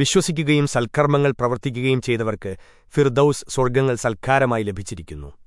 വിശ്വസിക്കുകയും സൽക്കർമ്മങ്ങൾ പ്രവർത്തിക്കുകയും ചെയ്തവർക്ക് ഫിർദൌസ് സ്വർഗങ്ങൾ സൽക്കാരമായി ലഭിച്ചിരിക്കുന്നു.